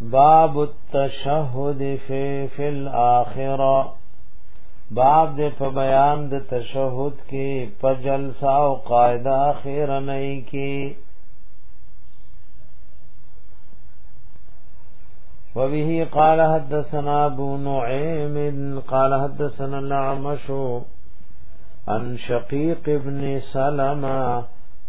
باب التشهد فی فی الاخره باب د په بیان د تشهود کې په جلسه او قاعده اخیر نه کې وبه قال حدثنا ابو نعيم قال حدثنا الاعمش عن شقيق ابن سلمہ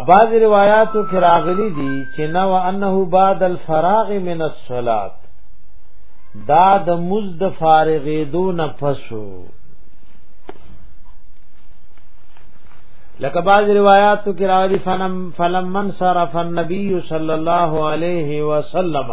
اباز روایاتو کې راغلي دي چې نو انه بعد الفراغ من الصلاه دا د مزد فارغې دو نفسو لکه باز روایاتو کې راغلي فلم فلم من صرف النبي صلی الله علیه وسلم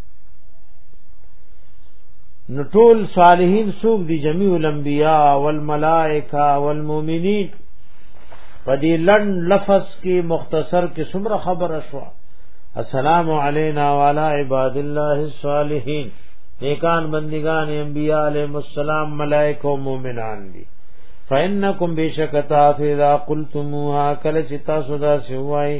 نو ټول صالحین سوق دي جميع الانبیاء والملائکه والمؤمنین په دې لړن لفظ کې مختصر کې څومره خبره شو السلام علینا وعلى عباد الله الصالحین نیکان بندگان انبیاء علیهم السلام ملائکه او مؤمنان دي فإنکم بشکتا فی اذا قلتموها کل چتا سودا سوای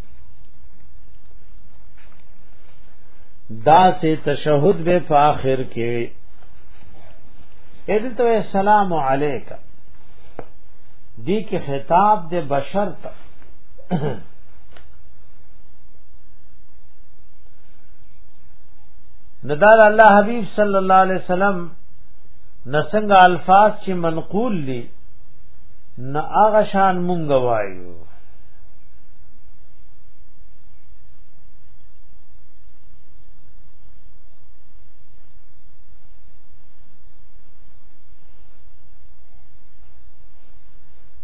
دا سے تشہد بے فاخر کے ادھر تو السلام علیکم دی کې خطاب د بشر ته ندار الله حبیب صلی الله علیه وسلم نسنګ الفاظ چې منقول دي نه هغه شان مونږ وایو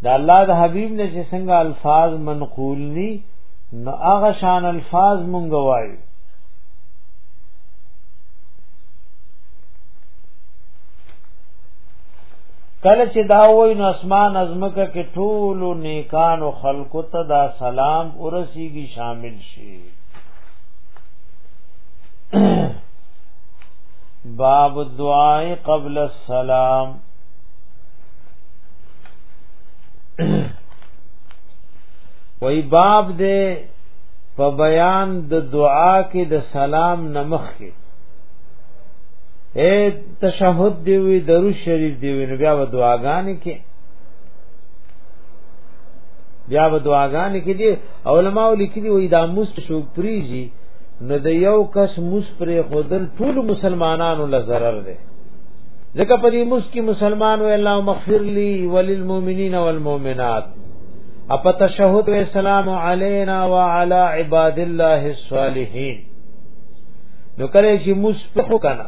دا الله د حبیب نه چې څنګه الفاظ منقول ني نو هغه شان الفاظ مونږ وایو کله چې دا وای نو اسمان ازمکه کې ټول نیکان او خلق ته دا سلام ورسیږي شامل شي باب الدعاء قبل السلام وای باب دې په بیان د دعا کې د سلام نمخ کې اے تشهد دی وی درو شریف دی وی نو بیا و دعاګانې کې بیا و دعاګانې کې دی علماء لیکلي وی دا موس شو پریږي نو د یو کس موس پر خودل ټول مسلمانانو له zarar دی ځکه په دې موس کې مسلمان وی الله مغفر لي وللمؤمنین والمؤمنات اپ تشهد و سلام علینا وعلى عباد الله الصالحین نو کله چې موس په کنه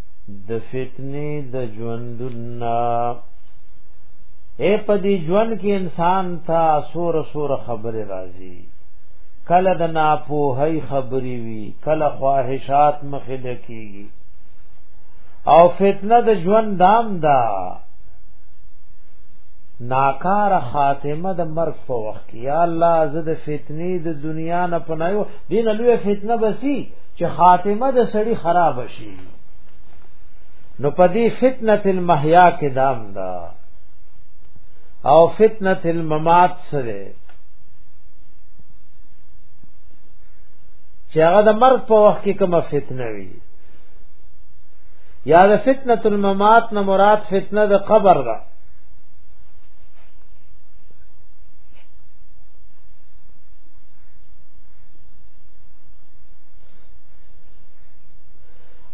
د فتنې د ژوندنا اے په دې ژوند کې انسان ته سور سور خبره راځي کله د ناپوهي خبري وي کله خواهشات مخې لکېږي او فتنه د ژوند دام دا ناکار خاتمه د مرګ په وخت کې یا الله زه د فتنې د دنیا نه پنایو دین لوی فتنه بسی چې خاتمه د سړی خراب شي نو پدی فتنه المحیا کې دام دا او فتنه الممات سره چې هغه د مرګ په وخت کې کومه فتنه وي یا د فتنه الممات نه مراد فتنه د قبر ده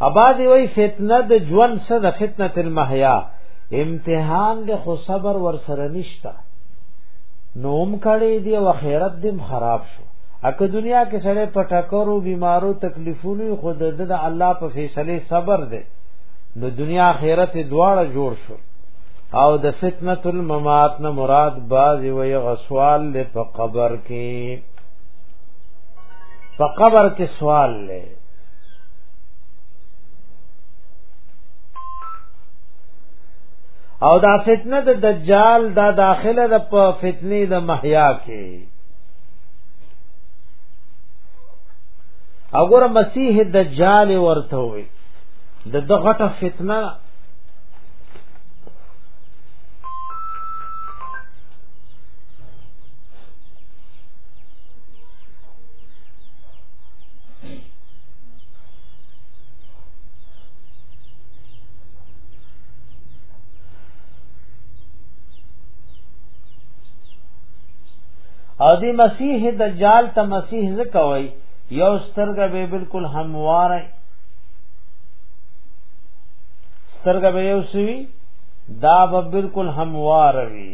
ابادی وای فتنه د ژوند سره د فتنه المحیا امتحان د خو صبر ور سره نشتا نوم کړي دی او خیرت دم خراب شو اکه دنیا کې سره پټکرو بیمارو تکلیفونو خود د الله په فیصله صبر دی نو دنیا خیرت دواړه جوړ شو او د فتنه الممات نه مراد باز وی غسوال له په قبر کې په قبر کې سوال لې او دا فتنه د دجال دا داخله د په فتنې د محیا کې اگر مسیح دجال ورته وي د دغه فتنه او دی مسیح دجال ته مسیح زکوي یو سترګه به بالکل هموار سترګه به یو سوي دا به بالکل هموار وي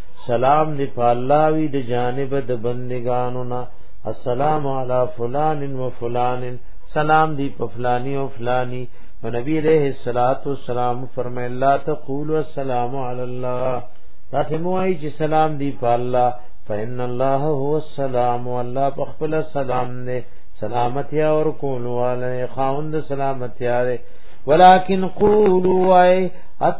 سلام دی په الله وی د جانب د بندگانو نا السلام علی فلان و فلان سلام دی په فلانی او فلانی نو نبی علیہ الصلات والسلام فرمای لا تقول السلام علی الله تاسو موای چې سلام دی په الله فإن الله هو السلام والله په خپل سلام نه سلامتی اور کول والے خاوند سلامتی والے ولكن قولوا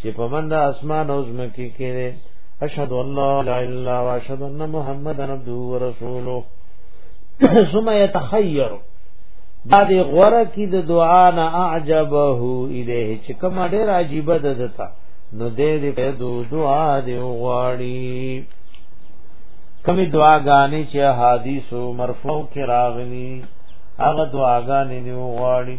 چې په من د اسمان او زمکه کې دی اشهد ان لا اله الا الله واشهد ان محمدا عبده ورسوله ثم يتخير دا دی غوره کی د دعا نه اعجبه الیه چې کوم ډیر عجیب ده دتا نو دې دې په دعا دی غواړي کمی دعاګانې چې حدیثو مرفوع کې راغلي هغه دعاګانې دی غواړي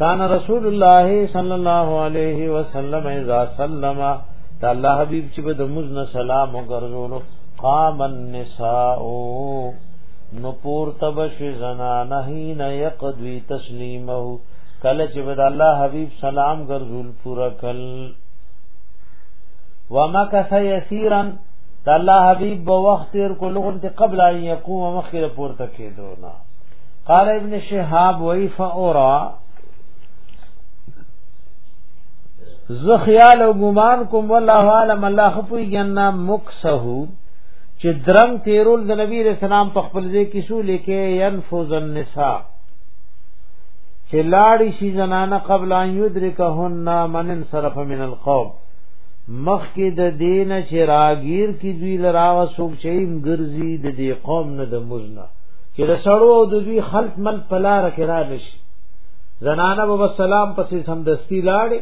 کان رسول الله صلی الله علیه وسلم اذا سلم دا الله حبیب چې د موز نه سلام وګرځولو قام النساء نو پور تبش زنا نهی نه یقدوی تسلیمه کله چې د الله حبیب سلام ګرځول پورا کل ومکث یسیرا د الله حبیب په وخت تیر کو لغون ته قبل ان یقوم مخیر پورته کېدو نه قال ابن شهاب وی فاورا زه خیال او ګمان کوم والله عالم الله خپوی جنا مکسه چې درم تیرول د نبی رسول الله په خپل ځای کې سو لیکه ينفذ النساء چې لاړی شي زنانه قبل ان یدرکهن من انصرف من القوم مخ کې د دین چې راگیر کې دوی لراوه سوک شیم ګرځي د دې قوم نه د مزنه چې د سړو او د دوی خلق من پلار کې را نشي زنانه به سلام پسې سمدستي لاړې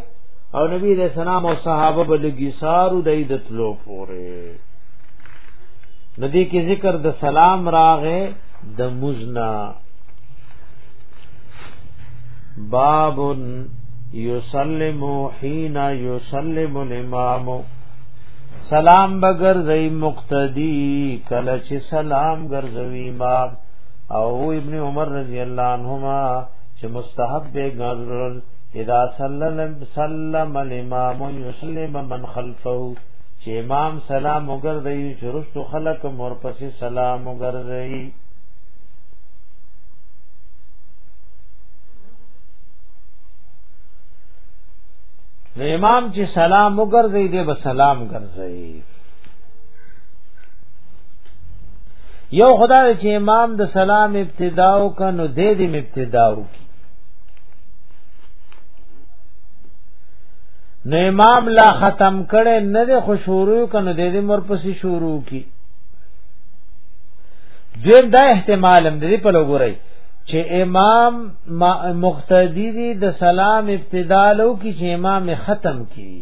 او نبی دې سلام او صحابه به لګي سارو د عیدت لو پورې ندی کې ذکر د سلام راغې د مزنا باب یسلم حين یسلم الامام سلام بغیر زئی مقتدی کله چې سلام ګرځوي ما او ابن عمر رضی الله عنهما چې مستحب دی غزرل اذا سلم سلم الامام يسلم من خلفه چې امام سلام وګرځي چې رستو خلق مور پسې سلام وګرځي نو امام چې سلام وګرځي دې به سلام ګرځي یو خدای چې امام د سلام ابتداء کنو دې دې ابتداء کی نو امام لا ختم کړي نه د خوشورو کنه د دې مرپسې شروع کی دیم دا احتمال هم دې په لګورای چې امام مقتدی دی د سلام ابتدا لو کی چې امام ختم کی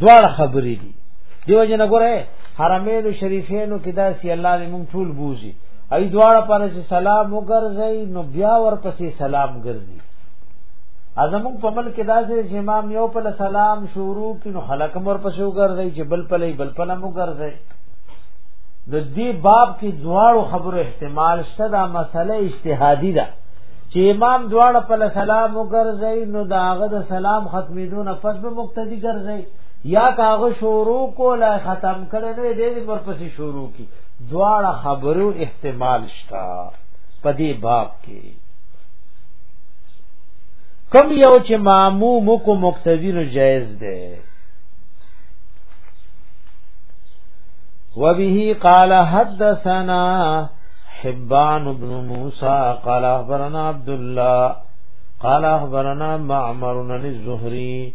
دواړه خبرې دي دیو جن ګره حرمین شریفینو کې دا سی الله دې مونږ ټول بوزي ای دواړه پر چې سلام وګرځي نو بیا ورپسې سلام ګرځي اعظم په مل کې داسې چې امام یو په سلام شروع کینو خلک مور په شو ګرځي چې بل په لې بل په نمو ګرځي د دې باب کې دواړو خبرو احتمال شته دا مسله اجتهادي ده چې امام دواړه په سلام وګرځي نو داغه د سلام ختمېدو نه پس به مقتدی ګرځي یا کاغه شروع کولا ختم کړي نه دې ورپسې شروع کی دواړه خبرو احتمال شتا پدې باب کې کم یو چې معموم کو مقتدی نو جائز ده وبه قال حدثنا حبان بن موسى قال اخبرنا عبد الله قال اخبرنا معمر بن الزهري